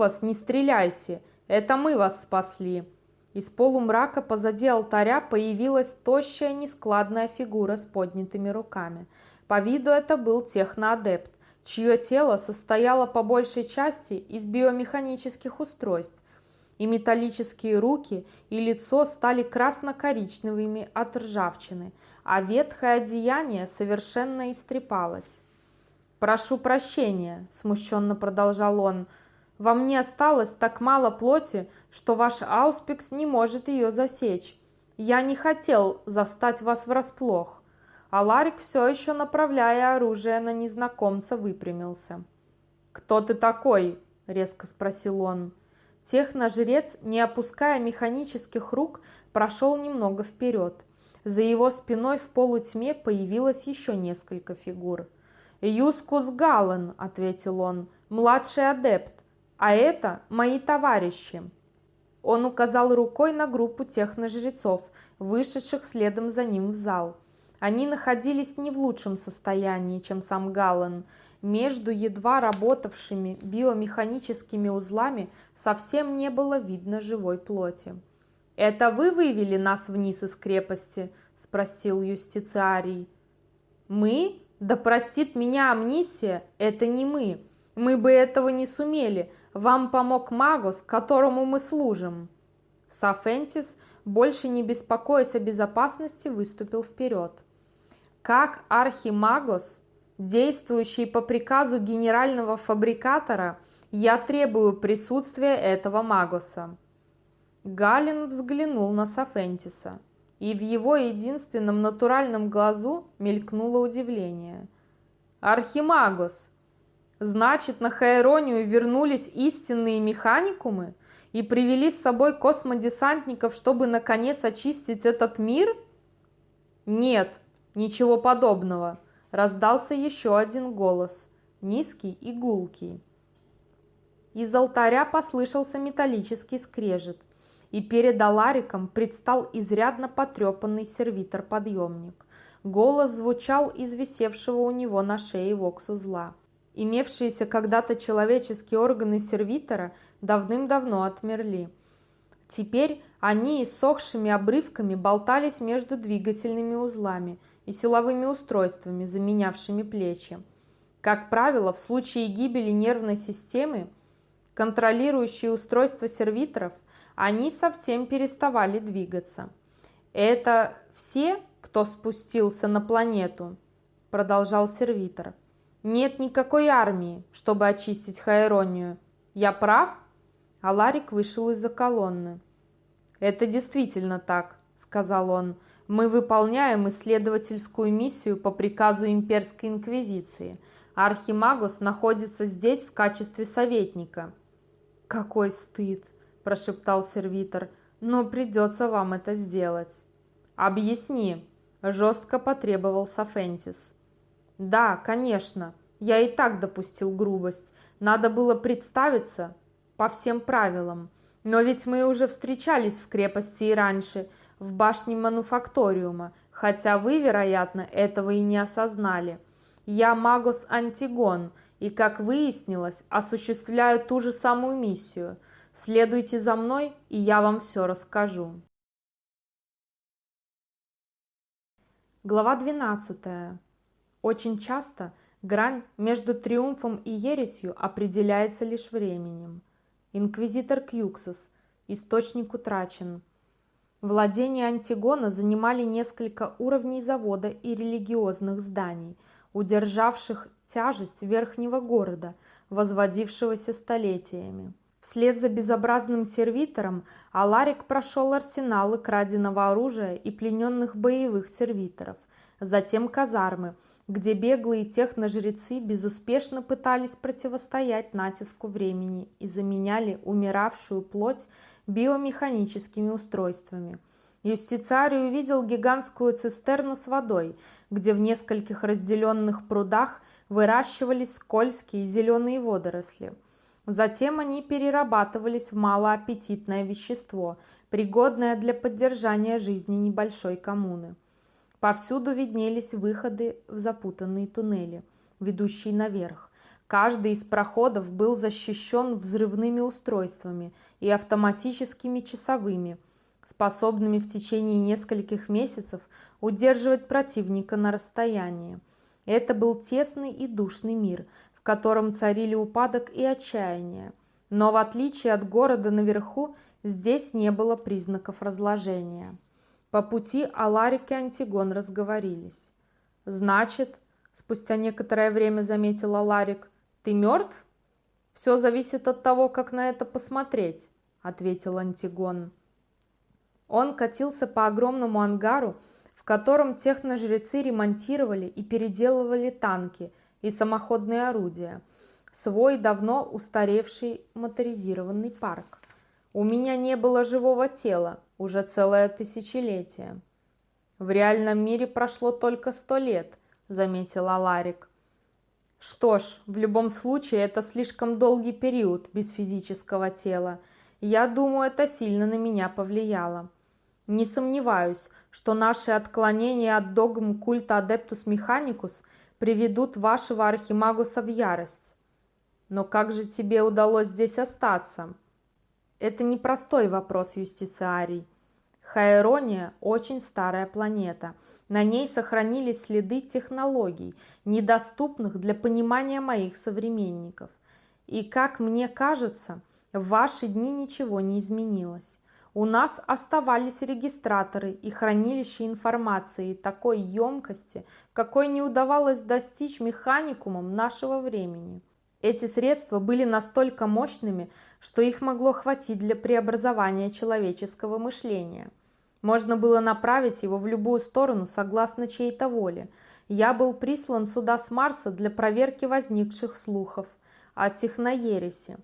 вас, не стреляйте! Это мы вас спасли!» Из полумрака позади алтаря появилась тощая нескладная фигура с поднятыми руками. По виду это был техноадепт, чье тело состояло по большей части из биомеханических устройств, и металлические руки и лицо стали красно-коричневыми от ржавчины, а ветхое одеяние совершенно истрепалось. «Прошу прощения», – смущенно продолжал он, – во мне осталось так мало плоти, что ваш ауспикс не может ее засечь. Я не хотел застать вас врасплох. Аларик все еще, направляя оружие на незнакомца, выпрямился. «Кто ты такой?» – резко спросил он. Техножрец, не опуская механических рук, прошел немного вперед. За его спиной в полутьме появилось еще несколько фигур. «Юскус Галлен», — ответил он, — «младший адепт. А это мои товарищи. Он указал рукой на группу техножрецов, вышедших следом за ним в зал. Они находились не в лучшем состоянии, чем сам Галлен. Между едва работавшими биомеханическими узлами совсем не было видно живой плоти. «Это вы вывели нас вниз из крепости?» – спросил юстициарий. «Мы? Да простит меня амнисия, это не мы. Мы бы этого не сумели, вам помог Магос, которому мы служим». Сафентис, больше не беспокоясь о безопасности, выступил вперед. Как архимагос, действующий по приказу генерального фабрикатора, я требую присутствия этого магоса. Галин взглянул на Сафентиса, и в его единственном натуральном глазу мелькнуло удивление. «Архимагос, Значит, на Хаэронию вернулись истинные механикумы и привели с собой космодесантников, чтобы, наконец, очистить этот мир? Нет, ничего подобного. Раздался еще один голос, низкий и гулкий. Из алтаря послышался металлический скрежет, и перед Алариком предстал изрядно потрепанный сервитор-подъемник. Голос звучал из висевшего у него на шее вокс-узла. Имевшиеся когда-то человеческие органы сервитора давным-давно отмерли. Теперь они иссохшими обрывками болтались между двигательными узлами и силовыми устройствами, заменявшими плечи. Как правило, в случае гибели нервной системы, контролирующие устройства сервиторов, они совсем переставали двигаться. «Это все, кто спустился на планету?» – продолжал сервитор. Нет никакой армии, чтобы очистить Хайронию. Я прав?» А Ларик вышел из-за колонны. «Это действительно так», — сказал он. «Мы выполняем исследовательскую миссию по приказу Имперской Инквизиции. Архимагус находится здесь в качестве советника». «Какой стыд!» – прошептал сервитор. «Но придется вам это сделать». «Объясни», – жестко потребовал Сафентис. Да, конечно, я и так допустил грубость. Надо было представиться по всем правилам. Но ведь мы уже встречались в крепости и раньше, в башне мануфакториума, хотя вы, вероятно, этого и не осознали. Я Магос Антигон, и, как выяснилось, осуществляю ту же самую миссию. Следуйте за мной, и я вам все расскажу. Глава двенадцатая. Очень часто грань между триумфом и ересью определяется лишь временем. Инквизитор Кьюксос. Источник утрачен. Владения Антигона занимали несколько уровней завода и религиозных зданий, удержавших тяжесть верхнего города, возводившегося столетиями. Вслед за безобразным сервитором Аларик прошел арсеналы краденого оружия и плененных боевых сервиторов, затем казармы, где беглые техножрецы безуспешно пытались противостоять натиску времени и заменяли умиравшую плоть биомеханическими устройствами. Юстициарий увидел гигантскую цистерну с водой, где в нескольких разделенных прудах выращивались скользкие зеленые водоросли. Затем они перерабатывались в малоаппетитное вещество, пригодное для поддержания жизни небольшой коммуны. Повсюду виднелись выходы в запутанные туннели, ведущие наверх. Каждый из проходов был защищен взрывными устройствами и автоматическими часовыми, способными в течение нескольких месяцев удерживать противника на расстоянии. Это был тесный и душный мир, в котором царили упадок и отчаяние. Но в отличие от города наверху, здесь не было признаков разложения. По пути Аларик и Антигон разговорились. «Значит, — спустя некоторое время заметил Аларик, — ты мертв?» «Все зависит от того, как на это посмотреть», — ответил Антигон. Он катился по огромному ангару, в котором техножрецы ремонтировали и переделывали танки и самоходные орудия, свой давно устаревший моторизированный парк. У меня не было живого тела уже целое тысячелетие. В реальном мире прошло только сто лет, заметил Аларик. Что ж, в любом случае это слишком долгий период без физического тела. Я думаю, это сильно на меня повлияло. Не сомневаюсь, что наши отклонения от догм культа Адептус Механикус приведут вашего Архимагуса в ярость. Но как же тебе удалось здесь остаться? Это непростой вопрос, юстициарий. Хаэрония – очень старая планета. На ней сохранились следы технологий, недоступных для понимания моих современников. И, как мне кажется, в ваши дни ничего не изменилось. У нас оставались регистраторы и хранилище информации такой емкости, какой не удавалось достичь механикумом нашего времени. Эти средства были настолько мощными, что их могло хватить для преобразования человеческого мышления. Можно было направить его в любую сторону согласно чьей-то воле. Я был прислан сюда с Марса для проверки возникших слухов о техноересе.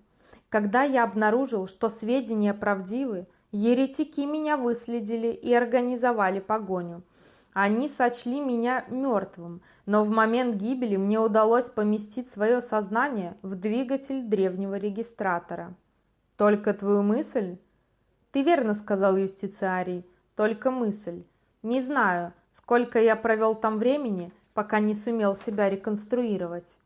Когда я обнаружил, что сведения правдивы, еретики меня выследили и организовали погоню – они сочли меня мертвым, но в момент гибели мне удалось поместить свое сознание в двигатель древнего регистратора. «Только твою мысль?» «Ты верно сказал, юстициарий, только мысль. Не знаю, сколько я провел там времени, пока не сумел себя реконструировать.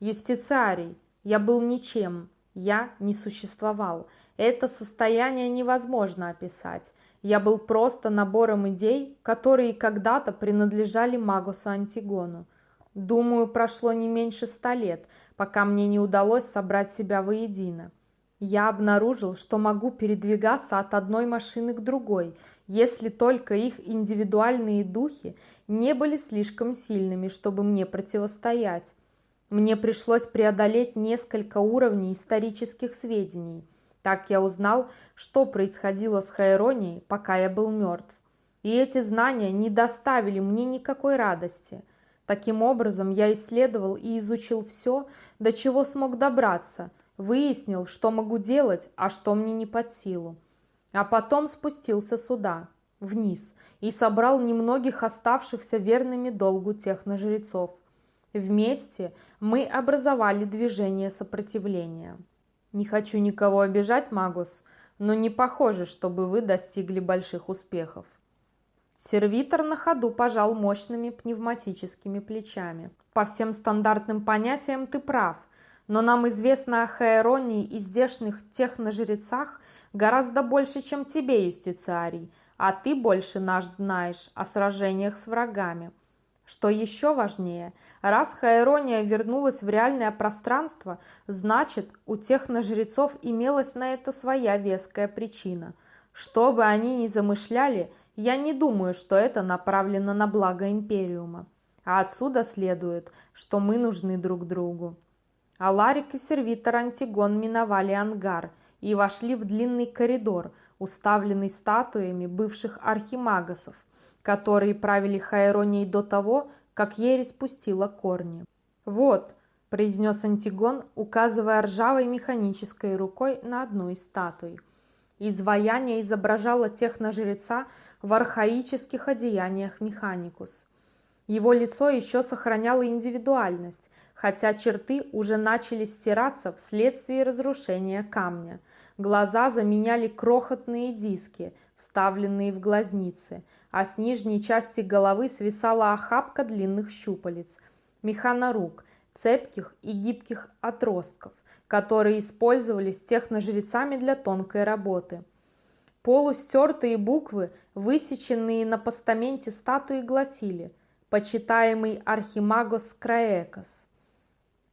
Юстициарий, я был ничем, я не существовал. Это состояние невозможно описать. Я был просто набором идей, которые когда-то принадлежали Магусу Антигону. Думаю, прошло не меньше ста лет, пока мне не удалось собрать себя воедино. Я обнаружил, что могу передвигаться от одной машины к другой, если только их индивидуальные духи не были слишком сильными, чтобы мне противостоять. Мне пришлось преодолеть несколько уровней исторических сведений – так я узнал, что происходило с Хайронией, пока я был мертв. И эти знания не доставили мне никакой радости. Таким образом, я исследовал и изучил все, до чего смог добраться, выяснил, что могу делать, а что мне не под силу. А потом спустился сюда, вниз, и собрал немногих оставшихся верными долгу техножрецов. Вместе мы образовали движение сопротивления. Не хочу никого обижать, Магус, но не похоже, чтобы вы достигли больших успехов. Сервитор на ходу пожал мощными пневматическими плечами. По всем стандартным понятиям ты прав, но нам известно о Хаэронии и здешних техножрецах гораздо больше, чем тебе, юстициарий, а ты больше наш знаешь о сражениях с врагами. Что еще важнее, раз Хаэрония вернулась в реальное пространство, значит, у техножрецов имелась на это своя веская причина. Что бы они ни замышляли, я не думаю, что это направлено на благо Империума. А отсюда следует, что мы нужны друг другу. Аларик и сервитор Антигон миновали ангар и вошли в длинный коридор, уставленный статуями бывших архимагасов, которые правили Хайронией до того, как ересь пустила корни. «Вот», – произнес Антигон, указывая ржавой механической рукой на одну из статуй. Изваяние изображало техножреца в архаических одеяниях Механикус. Его лицо еще сохраняло индивидуальность, хотя черты уже начали стираться вследствие разрушения камня. Глаза заменяли крохотные диски, вставленные в глазницы – а с нижней части головы свисала охапка длинных щупалец. Механорук, цепких и гибких отростков, которые использовались техножрецами для тонкой работы. Полустертые буквы, высеченные на постаменте статуи, гласили «Почитаемый Архимагос Краекос».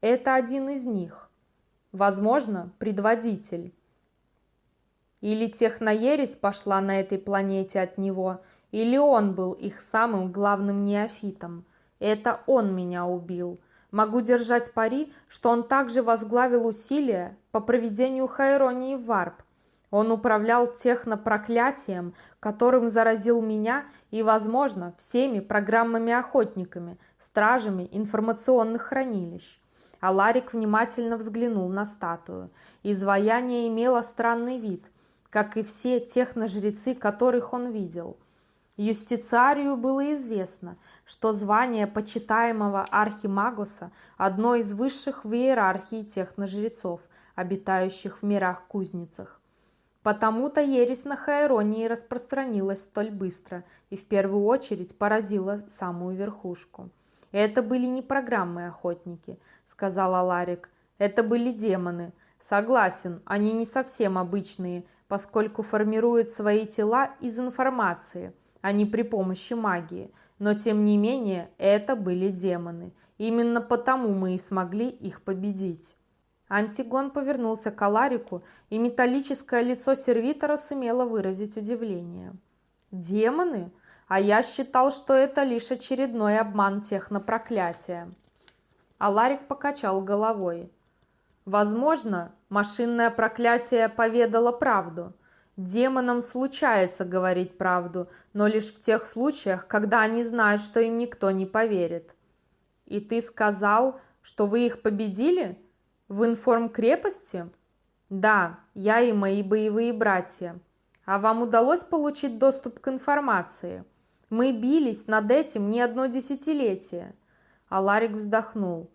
Это один из них. Возможно, предводитель. Или техноересь пошла на этой планете от него, или он был их самым главным неофитом. Это он меня убил. Могу держать пари, что он также возглавил усилия по проведению Хайронии Варп. Он управлял технопроклятием, которым заразил меня и, возможно, всеми программами-охотниками, стражами информационных хранилищ. Аларик внимательно взглянул на статую. Изваяние имело странный вид, как и все техножрецы, которых он видел. Юстициарию было известно, что звание почитаемого архимагуса – одно из высших в иерархии техножрецов, обитающих в мирах-кузницах. Потому-то ересь на Хайронии распространилась столь быстро и в первую очередь поразила самую верхушку. «Это были не программы-охотники», — сказал Аларик. «Это были демоны. Согласен, они не совсем обычные, поскольку формируют свои тела из информации – а не при помощи магии. Но тем не менее, это были демоны. Именно потому мы и смогли их победить. Антигон повернулся к Аларику, и металлическое лицо сервитора сумело выразить удивление. «Демоны? А я считал, что это лишь очередной обман технопроклятия». Аларик покачал головой. «Возможно, машинное проклятие поведало правду – Демонам случается говорить правду, но лишь в тех случаях, когда они знают, что им никто не поверит. И ты сказал, что вы их победили? В информ-крепости? Да, я и мои боевые братья. А вам удалось получить доступ к информации? Мы бились над этим не одно десятилетие. Аларик вздохнул.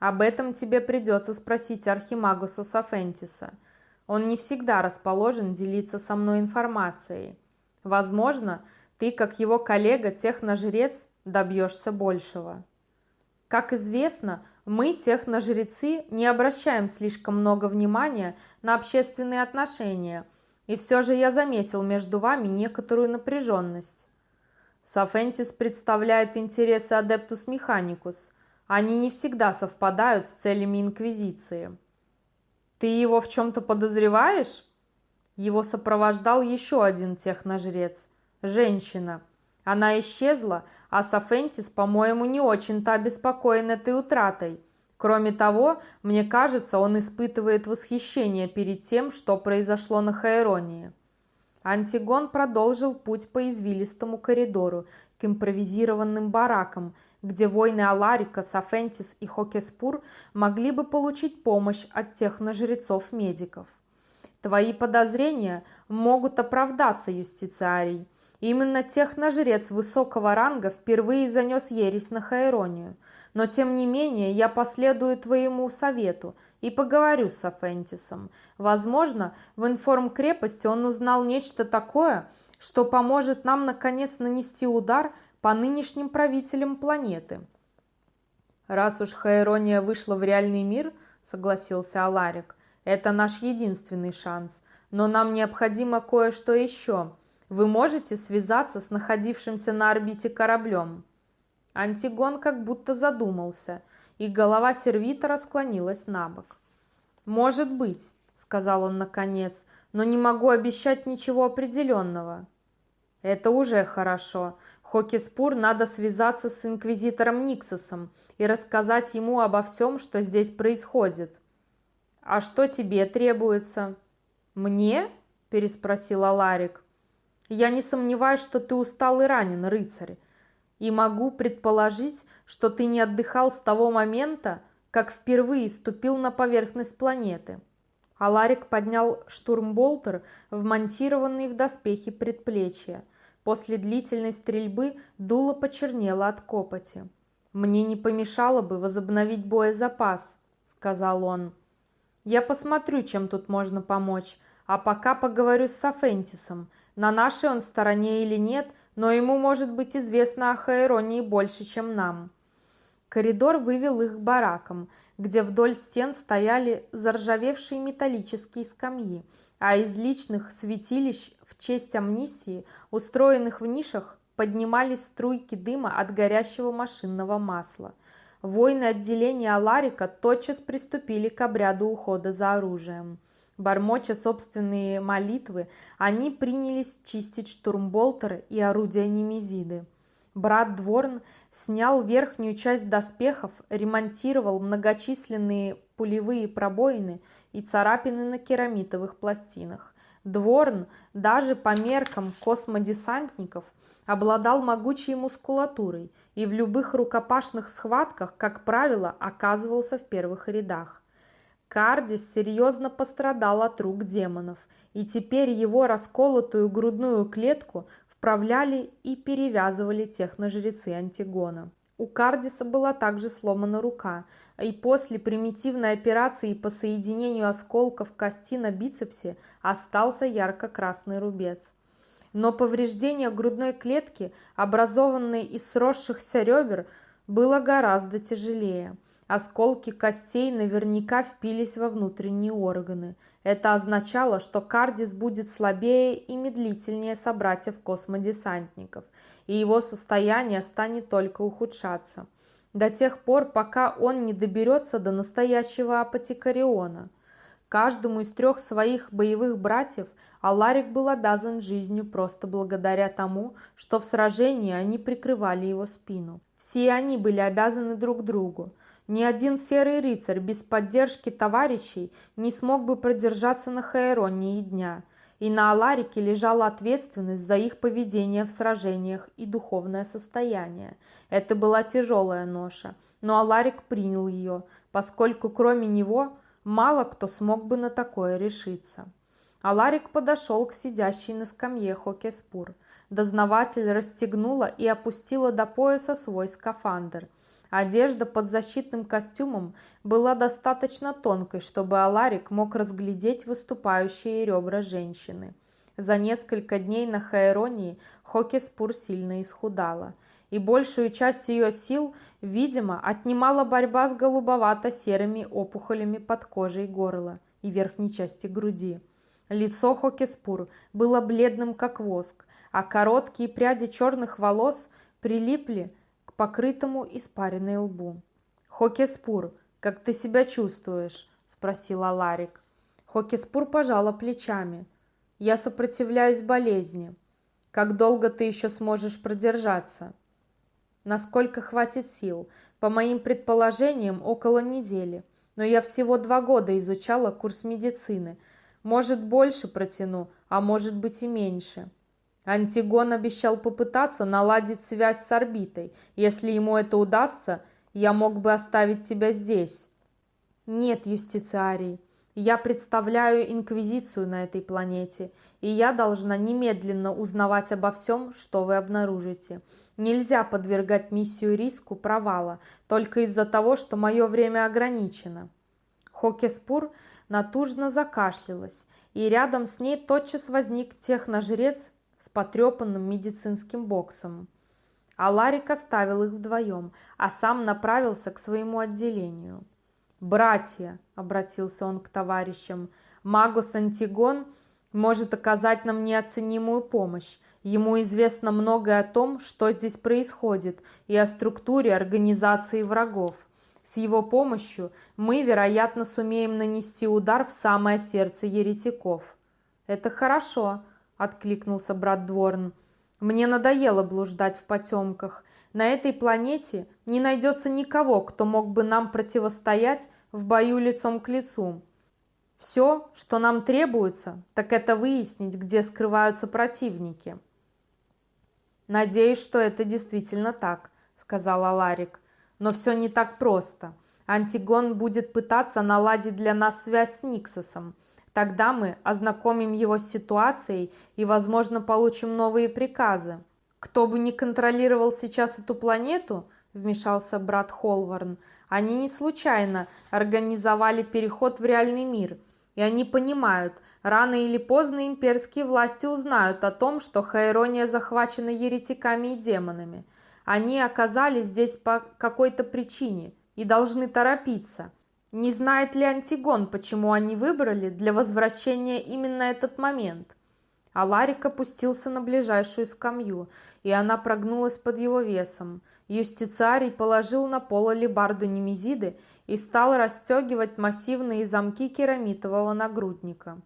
Об этом тебе придется спросить Архимагуса Сафентиса – он не всегда расположен делиться со мной информацией. Возможно, ты, как его коллега-техножрец, добьешься большего. Как известно, мы, техножрецы, не обращаем слишком много внимания на общественные отношения, и все же я заметил между вами некоторую напряженность. Сафентис представляет интересы Адептус Механикус. Они не всегда совпадают с целями Инквизиции. «Ты его в чем-то подозреваешь?» Его сопровождал еще один техножрец. Женщина. Она исчезла, а Сафентис, по-моему, не очень-то обеспокоен этой утратой. Кроме того, мне кажется, он испытывает восхищение перед тем, что произошло на Хайронии. Антигон продолжил путь по извилистому коридору к импровизированным баракам, где воины Аларика, Сафентис и Хокеспур могли бы получить помощь от техножрецов-медиков. Твои подозрения могут оправдаться, юстициарий. Именно техножрец высокого ранга впервые занес ересь на Хайронию. Но тем не менее я последую твоему совету и поговорю с Афентисом. Возможно, в информ-крепости он узнал нечто такое, что поможет нам наконец нанести удар по нынешним правителям планеты. Раз уж Хайрония вышла в реальный мир, согласился Аларик, это наш единственный шанс. Но нам необходимо кое-что еще. Вы можете связаться с находившимся на орбите кораблем. Антигон как будто задумался, и голова сервитора склонилась на бок. «Может быть», — сказал он наконец, — «но не могу обещать ничего определенного». «Это уже хорошо. Хокиспур надо связаться с инквизитором Никсосом и рассказать ему обо всем, что здесь происходит. А что тебе требуется? Мне? переспросил Аларик. Я не сомневаюсь, что ты устал и ранен, рыцарь, и могу предположить, что ты не отдыхал с того момента, как впервые ступил на поверхность планеты. Аларик поднял штурмболтер, вмонтированный в доспехи предплечья. После длительной стрельбы дуло почернело от копоти. «Мне не помешало бы возобновить боезапас», — сказал он. «Я посмотрю, чем тут можно помочь, а пока поговорю с Сафентисом. На нашей он стороне или нет, но ему может быть известно о Хаэронии больше, чем нам». Коридор вывел их к баракам, где вдоль стен стояли заржавевшие металлические скамьи, а из личных святилищ в честь амнисии, устроенных в нишах, поднимались струйки дыма от горящего машинного масла. Воины отделения Аларика тотчас приступили к обряду ухода за оружием. Бормоча собственные молитвы, они принялись чистить штурмболтеры и орудия Немезиды. Брат Дворн снял верхнюю часть доспехов, ремонтировал многочисленные пулевые пробоины и царапины на керамитовых пластинах. Дворн, даже по меркам космодесантников, обладал могучей мускулатурой и в любых рукопашных схватках, как правило, оказывался в первых рядах. Кардис серьезно пострадал от рук демонов, и теперь его расколотую грудную клетку вправляли и перевязывали техножрецы Антигона. У Кардиса была также сломана рука, и после примитивной операции по соединению осколков кости на бицепсе остался ярко-красный рубец. Но повреждение грудной клетки, образованной из сросшихся ребер, было гораздо тяжелее – Осколки костей наверняка впились во внутренние органы. Это означало, что Кардис будет слабее и медлительнее собратьев-космодесантников, и его состояние станет только ухудшаться. До тех пор, пока он не доберется до настоящего апотекариона. Каждому из трех своих боевых братьев Аларик был обязан жизнью просто благодаря тому, что в сражении они прикрывали его спину. Все они были обязаны друг другу. Ни один серый рыцарь без поддержки товарищей не смог бы продержаться на Хаэроне и дня, и на Аларике лежала ответственность за их поведение в сражениях и духовное состояние. Это была тяжелая ноша, но Аларик принял ее, поскольку кроме него мало кто смог бы на такое решиться. Аларик подошел к сидящей на скамье Хокеспур. Дознаватель расстегнула и опустила до пояса свой скафандр – Одежда под защитным костюмом была достаточно тонкой, чтобы Аларик мог разглядеть выступающие ребра женщины. За несколько дней на Хаэронии Хокеспур сильно исхудала, и большую часть ее сил, видимо, отнимала борьба с голубовато-серыми опухолями под кожей горла и верхней части груди. Лицо Хокеспур было бледным, как воск, а короткие пряди черных волос прилипли покрытому испаренной лбу. «Хокеспур, как ты себя чувствуешь?» – спросила Ларик. Хокеспур пожала плечами. «Я сопротивляюсь болезни. Как долго ты еще сможешь продержаться?» «Насколько хватит сил? По моим предположениям, около недели. Но я всего два года изучала курс медицины. Может, больше протяну, а может быть и меньше». Антигон обещал попытаться наладить связь с орбитой. Если ему это удастся, я мог бы оставить тебя здесь. Нет, юстициарий, я представляю инквизицию на этой планете, и я должна немедленно узнавать обо всем, что вы обнаружите. Нельзя подвергать миссию риску провала, только из-за того, что мое время ограничено. Хокеспур натужно закашлялась, и рядом с ней тотчас возник техножрец с потрепанным медицинским боксом. А Ларик оставил их вдвоем, а сам направился к своему отделению. «Братья», — обратился он к товарищам, — «Магус Антигон может оказать нам неоценимую помощь. Ему известно многое о том, что здесь происходит, и о структуре организации врагов. С его помощью мы, вероятно, сумеем нанести удар в самое сердце еретиков». «Это хорошо», откликнулся брат Дворн. Мне надоело блуждать в потемках. На этой планете не найдется никого, кто мог бы нам противостоять в бою лицом к лицу. Все, что нам требуется, так это выяснить, где скрываются противники. «Надеюсь, что это действительно так», — сказала Ларик. «Но все не так просто. Антигон будет пытаться наладить для нас связь с Никсосом. Тогда мы ознакомим его с ситуацией и, возможно, получим новые приказы. Кто бы ни контролировал сейчас эту планету, вмешался брат Холварн, они не случайно организовали переход в реальный мир, и они понимают, рано или поздно имперские власти узнают о том, что Хайрония захвачена еретиками и демонами. Они оказались здесь по какой-то причине и должны торопиться. Не знает ли Антигон, почему они выбрали для возвращения именно этот момент? А Ларик опустился на ближайшую скамью, и она прогнулась под его весом. Юстициарий положил на пол алебарду Немезиды и стал расстегивать массивные замки керамитового нагрудника.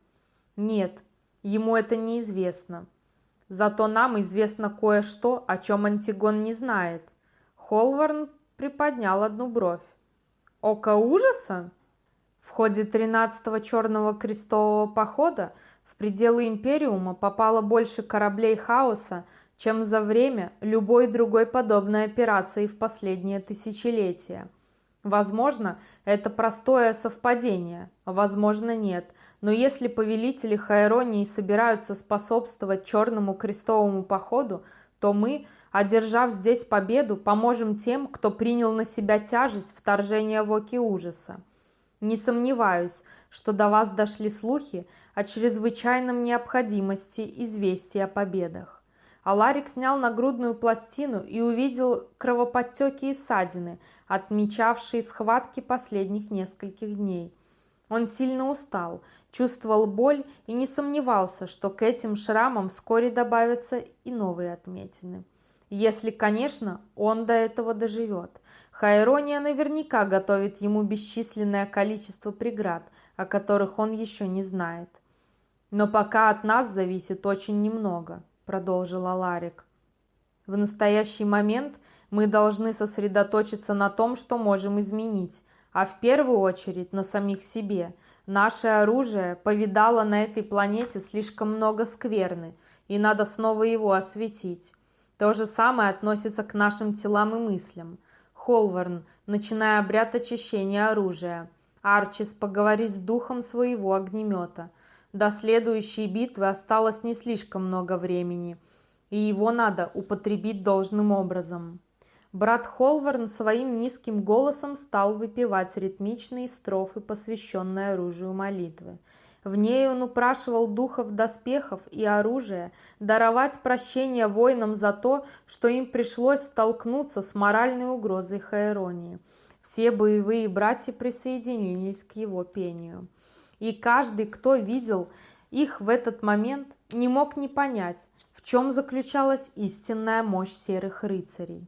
Нет, ему это неизвестно. Зато нам известно кое-что, о чем Антигон не знает. Холварн приподнял одну бровь. Око ужаса? В ходе 13-го черного крестового похода в пределы Империума попало больше кораблей хаоса, чем за время любой другой подобной операции в последние тысячелетия. Возможно, это простое совпадение, возможно, нет. Но если повелители Хайронии собираются способствовать Черному крестовому походу, то мы, одержав здесь победу, поможем тем, кто принял на себя тяжесть вторжения в оки ужаса. Не сомневаюсь, что до вас дошли слухи о чрезвычайном необходимости известий о победах. Аларик снял нагрудную пластину и увидел кровоподтеки и ссадины, отмечавшие схватки последних нескольких дней. Он сильно устал, чувствовал боль и не сомневался, что к этим шрамам вскоре добавятся и новые отметины. Если, конечно, он до этого доживет. Хайрония наверняка готовит ему бесчисленное количество преград, о которых он еще не знает. Но пока от нас зависит очень немного. – продолжила Ларик. «В настоящий момент мы должны сосредоточиться на том, что можем изменить, а в первую очередь на самих себе. Наше оружие повидало на этой планете слишком много скверны, и надо снова его осветить. То же самое относится к нашим телам и мыслям. Холварн, начиная обряд очищения оружия. Арчис, поговори с духом своего огнемета – до следующей битвы осталось не слишком много времени, и его надо употребить должным образом. Брат Холварн своим низким голосом стал выпевать ритмичные строфы, посвященные оружию молитвы. В ней он упрашивал духов доспехов и оружия даровать прощение воинам за то, что им пришлось столкнуться с моральной угрозой Хаэронии. Все боевые братья присоединились к его пению и каждый, кто видел их в этот момент, не мог не понять, в чем заключалась истинная мощь серых рыцарей.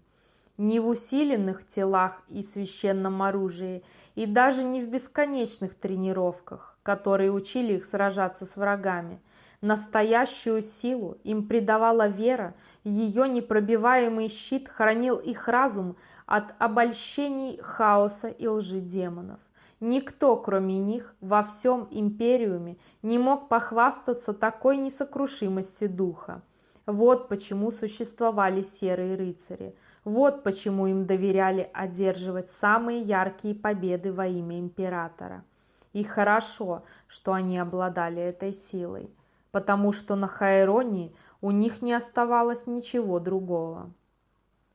Не в усиленных телах и священном оружии, и даже не в бесконечных тренировках, которые учили их сражаться с врагами. Настоящую силу им придавала вера, ее непробиваемый щит хранил их разум от обольщений хаоса и лжи демонов. Никто, кроме них, во всем Империуме не мог похвастаться такой несокрушимостью духа. Вот почему существовали серые рыцари. Вот почему им доверяли одерживать самые яркие победы во имя императора. И хорошо, что они обладали этой силой, потому что на Хайронии у них не оставалось ничего другого.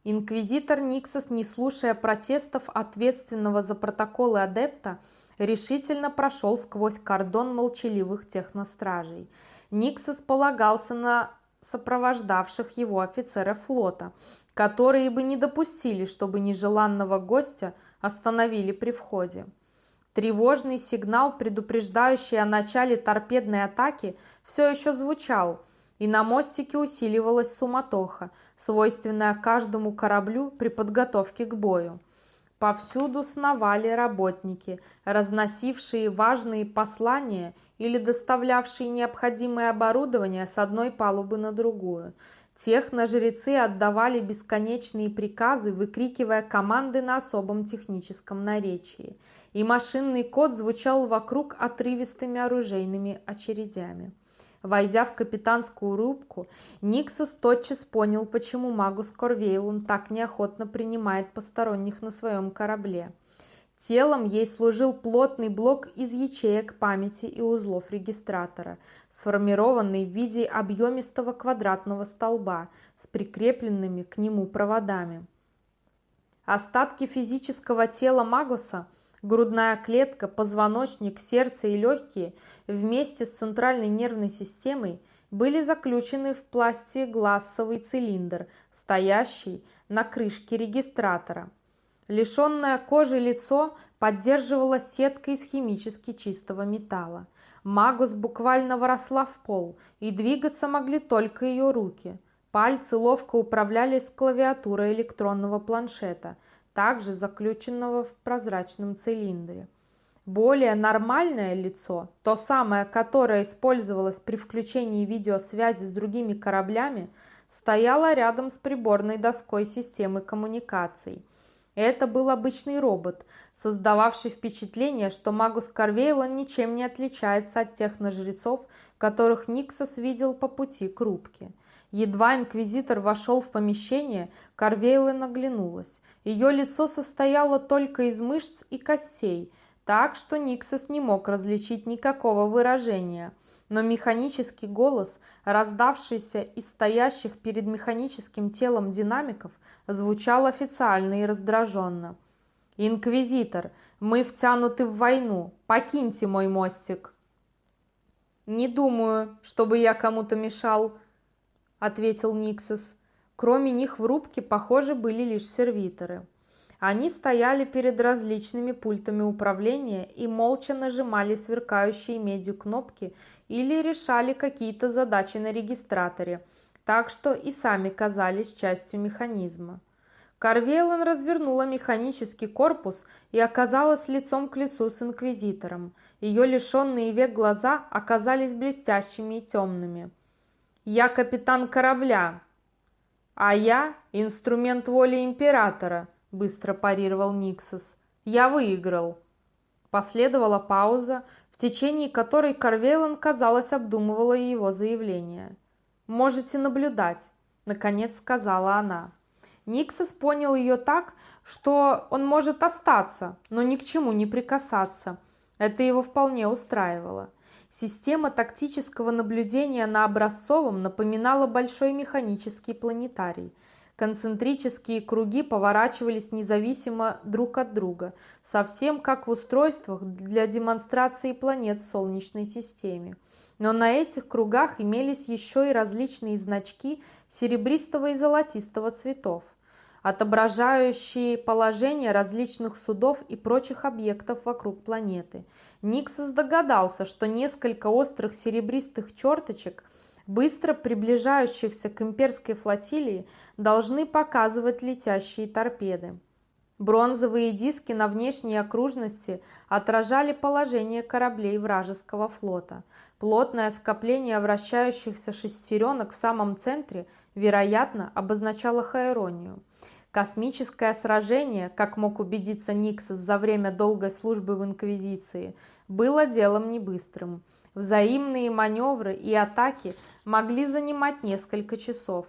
Инквизитор Никсос, не слушая протестов ответственного за протоколы адепта, решительно прошел сквозь кордон молчаливых техностражей. Никсос полагался на сопровождавших его офицеров флота, которые бы не допустили, чтобы нежеланного гостя остановили при входе. Тревожный сигнал, предупреждающий о начале торпедной атаки, все еще звучал – и на мостике усиливалась суматоха, свойственная каждому кораблю при подготовке к бою. Повсюду сновали работники, разносившие важные послания или доставлявшие необходимое оборудование с одной палубы на другую. Техножрецы отдавали бесконечные приказы, выкрикивая команды на особом техническом наречии, и машинный код звучал вокруг отрывистыми оружейными очередями. Войдя в капитанскую рубку, Никсос тотчас понял, почему Магус Корвейлон так неохотно принимает посторонних на своем корабле. Телом ей служил плотный блок из ячеек памяти и узлов регистратора, сформированный в виде объемистого квадратного столба с прикрепленными к нему проводами. Остатки физического тела Магуса – Грудная клетка, позвоночник, сердце и легкие вместе с центральной нервной системой были заключены в пластиглассовый цилиндр, стоящий на крышке регистратора. Лишенное кожи лицо поддерживалось сеткой из химически чистого металла. Магус буквально воросла в пол, и двигаться могли только ее руки. Пальцы ловко управлялись клавиатурой электронного планшета, также заключенного в прозрачном цилиндре. Более нормальное лицо, то самое, которое использовалось при включении видеосвязи с другими кораблями, стояло рядом с приборной доской системы коммуникаций. Это был обычный робот, создававший впечатление, что Магус Карвейлан ничем не отличается от тех нажрецов, которых Никсос видел по пути к рубке. Едва инквизитор вошел в помещение, Карвейлен оглянулась. Ее лицо состояло только из мышц и костей – так что Никсос не мог различить никакого выражения, но механический голос, раздавшийся из стоящих перед механическим телом динамиков, звучал официально и раздраженно. «Инквизитор, мы втянуты в войну, покиньте мой мостик!» «Не думаю, чтобы я кому-то мешал», — ответил Никсос. Кроме них в рубке, похоже, были лишь сервиторы. Они стояли перед различными пультами управления и молча нажимали сверкающие медью кнопки или решали какие-то задачи на регистраторе, так что и сами казались частью механизма. Карвейлан развернула механический корпус и оказалась лицом к лицу с Инквизитором. Ее лишенные век глаза оказались блестящими и темными. «Я капитан корабля, а я инструмент воли Императора», – быстро парировал Никсос. «Я выиграл». Последовала пауза, в течение которой Карвейлан, казалось, обдумывала его заявление. «Можете наблюдать», – наконец сказала она. Никсос понял ее так, что он может остаться, но ни к чему не прикасаться. Это его вполне устраивало. Система тактического наблюдения на Образцовом напоминала большой механический планетарий – Концентрические круги поворачивались независимо друг от друга, совсем как в устройствах для демонстрации планет в Солнечной системе. Но на этих кругах имелись еще и различные значки серебристого и золотистого цветов, отображающие положение различных судов и прочих объектов вокруг планеты. Никсос догадался, что несколько острых серебристых черточек – быстро приближающихся к имперской флотилии, должны показывать летящие торпеды. Бронзовые диски на внешней окружности отражали положение кораблей вражеского флота. Плотное скопление вращающихся шестеренок в самом центре, вероятно, обозначало Хайронию. Космическое сражение, как мог убедиться Никсос за время долгой службы в Инквизиции, было делом небыстрым. Взаимные маневры и атаки могли занимать несколько часов.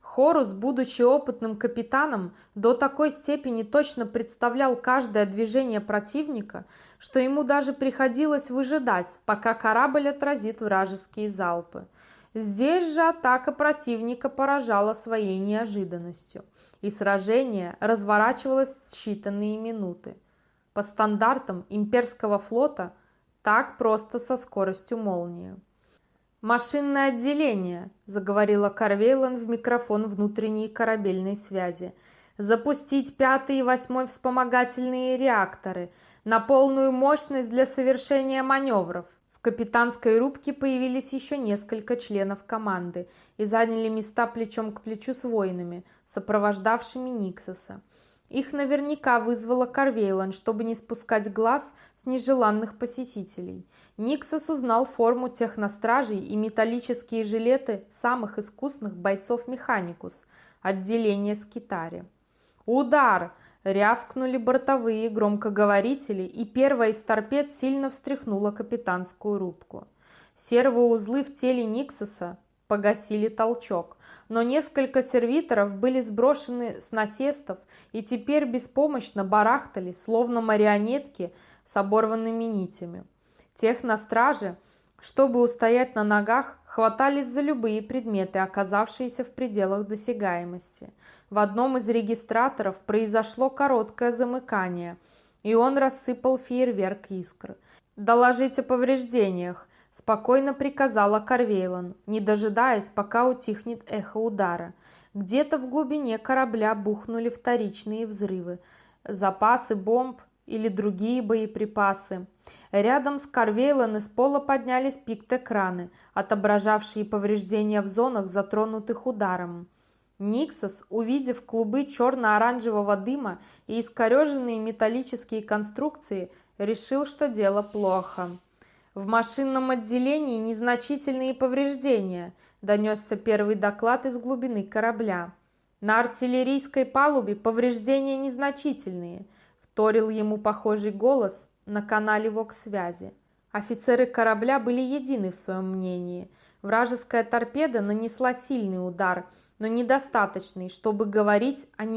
Хорус, будучи опытным капитаном, до такой степени точно представлял каждое движение противника, что ему даже приходилось выжидать, пока корабль отразит вражеские залпы. Здесь же атака противника поражала своей неожиданностью, и сражение разворачивалось в считанные минуты. По стандартам имперского флота так просто со скоростью молнии. «Машинное отделение», – заговорила Карвейлан в микрофон внутренней корабельной связи. «Запустить пятый и восьмой вспомогательные реакторы на полную мощность для совершения маневров». В капитанской рубке появились еще несколько членов команды и заняли места плечом к плечу с воинами, сопровождавшими Никсоса. Их наверняка вызвала Карвейлан, чтобы не спускать глаз с нежеланных посетителей. Никсос узнал форму техностражей и металлические жилеты самых искусных бойцов Механикус, отделения Скитари. «Удар!» – рявкнули бортовые громкоговорители, и первая из торпед сильно встряхнула капитанскую рубку. Сервоузлы в теле Никсоса погасили толчок но несколько сервиторов были сброшены с насестов и теперь беспомощно барахтали, словно марионетки с оборванными нитями. Тех на страже, чтобы устоять на ногах, хватались за любые предметы, оказавшиеся в пределах досягаемости. В одном из регистраторов произошло короткое замыкание, и он рассыпал фейерверк искр. «Доложить о повреждениях», – спокойно приказала Карвейлан, не дожидаясь, пока утихнет эхо удара. Где-то в глубине корабля бухнули вторичные взрывы. Запасы бомб или другие боеприпасы. Рядом с Карвейлан из пола поднялись пикт-экраны, отображавшие повреждения в зонах, затронутых ударом. Никсос, увидев клубы черно-оранжевого дыма и искореженные металлические конструкции, решил, что дело плохо. В машинном отделении незначительные повреждения, донесся первый доклад из глубины корабля. На артиллерийской палубе повреждения незначительные, вторил ему похожий голос на канале ВОК-связи. Офицеры корабля были едины в своем мнении. Вражеская торпеда нанесла сильный удар – но недостаточный, чтобы говорить о